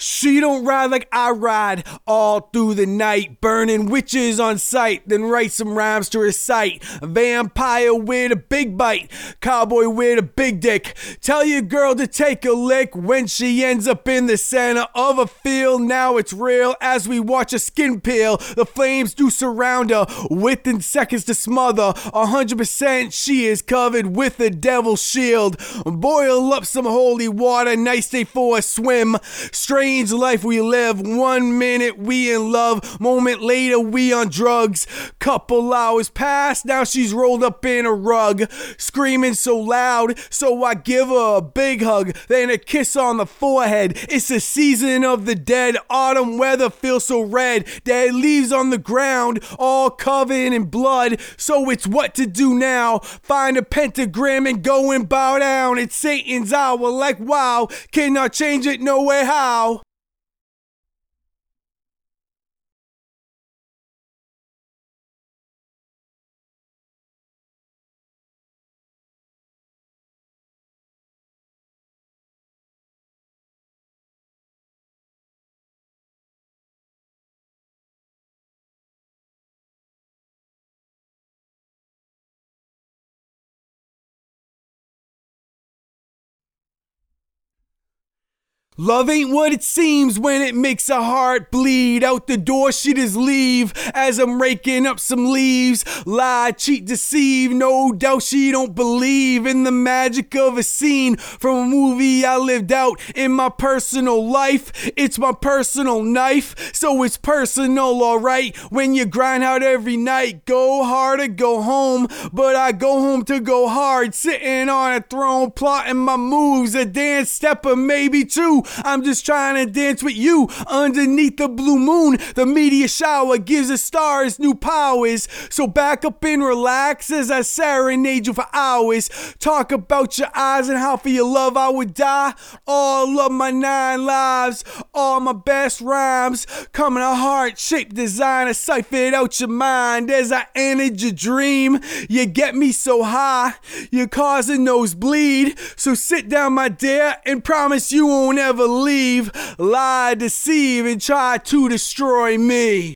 She don't ride like I ride all through the night, burning witches on sight, then write some rhymes to recite. Vampire with a big bite, cowboy with a big dick. Tell your girl to take a lick when she ends up in the center of a field. Now it's real as we watch a skin peel. The flames do surround her within seconds to smother. A hundred percent she is covered with a devil's shield. Boil up some holy water, nice day for a swim. Strange strange life we live. One minute we in love, moment later we on drugs. Couple hours pass, now she's rolled up in a rug, screaming so loud, so I give her a big hug, then a kiss on the forehead. It's the season of the dead, autumn weather feels so red. Dead leaves on the ground, all covered in blood. So it's what to do now. Find a pentagram and go and bow down. It's Satan's hour, like wow, cannot change it, no way how. Love ain't what it seems when it makes a heart bleed. Out the door, she just leave as I'm raking up some leaves. Lie, cheat, deceive. No doubt she don't believe in the magic of a scene from a movie I lived out in my personal life. It's my personal knife, so it's personal, alright. When you grind out every night, go hard or go home. But I go home to go hard, sitting on a throne, plotting my moves, a dance step or maybe two. I'm just trying to dance with you underneath the blue moon. The meteor shower gives the stars new powers. So back up and relax as I serenade you for hours. Talk about your eyes and how for your love I would die. All of my nine lives, all my best rhymes. coming a heart shaped design, I ciphered out your mind as I entered your dream. You get me so high, you're causing nosebleed. So sit down, my dear, and promise you won't ever leave, lie, deceive, and try to destroy me.